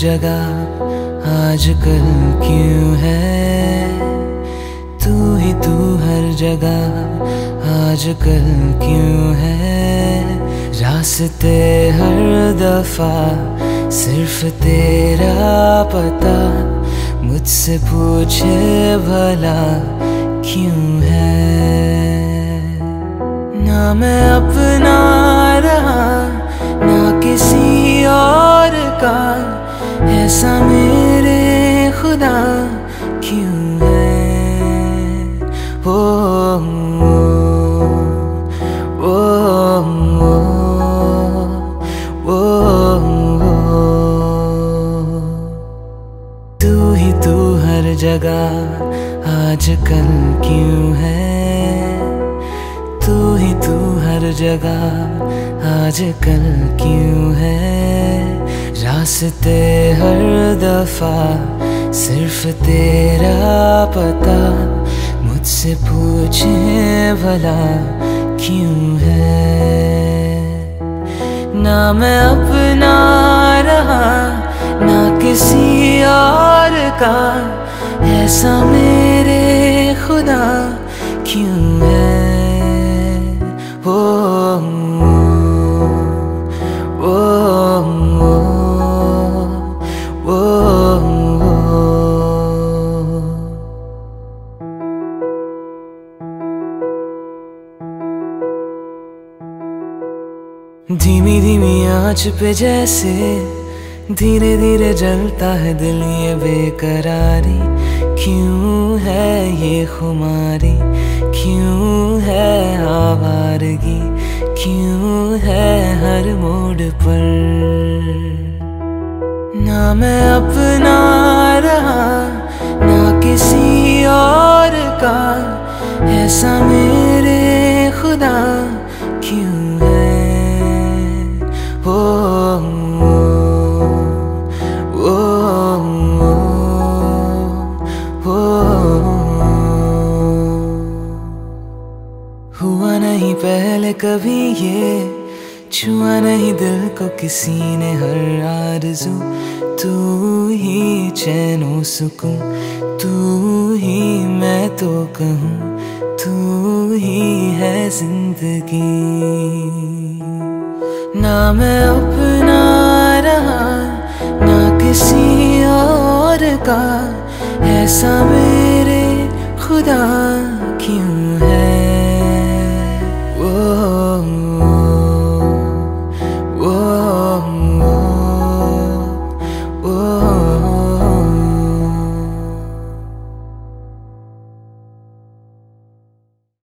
जगह आजकल क्यों है? तू ही तू हर जगह आजकल क्यों है? रास्ते हर दफ़ा सिर्फ़ तेरा पता, मुझसे पूछे भला क्यों है? ना मैं अपना रहा, ना किसी और का। ऐसा मेरे खुदा क्यों है? ओ, ओ, ओ, ओ, तू ही तू हर जगह आजकल क्यों है? तू ही तू हर जगह आजकल क्यों है? रास्ते हर दफ़ा सिर्फ़ तेरा पता। मुझसे पूछे भला क्यों है? ना मैं अपना रहा, ना किसी और का। ऐसा मेरे धीमी धीमी आँच पे जैसे धीरे धीरे जलता है दिल ये बेकरारी। क्यों है ये खुमारी? क्यों है आवारगी? क्यों है हर मोड़ पर? ना मैं अपना रहा, ना किसी और का। ऐसा मेरे खुदा हुआ नहीं पहले कभी ये, छुआ नहीं दिल को किसी ने हर आरज़ू। तू ही चैनो सुकून, तू ही मैं तो कहूँ, तू ही है ज़िंदगी। ना मैं अपना रहा, ना किसी और का। ऐसा मेरे खुदा